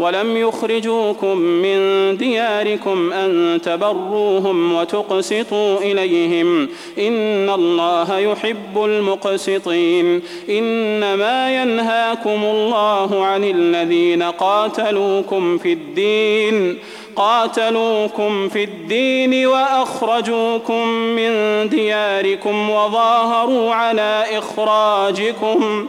ولم يخرجوكم من دياركم أن تبروهم وتقسطوا إليهم. إن الله يحب المقسطين. إنما ينهاكم الله عن الذين قاتلوكم في الدين. قاتلوكم في الدين وأخرجوكم من دياركم وظاهروا على إخراجكم.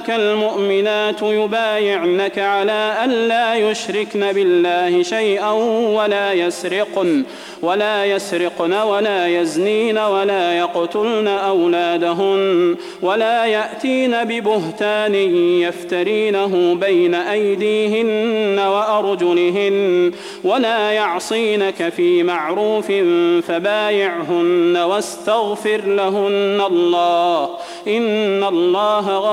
جاءك المؤمنات يبايعنك على أن لا يشركن بالله شيئا ولا يسرقن ولا يسرقن ولا يزنين ولا يقتلن أولادهن ولا يأتين ببهتان يفترينه بين أيديهن وأرجلهن ولا يعصينك في معروف فبايعهن واستغفر لهن الله. إن الله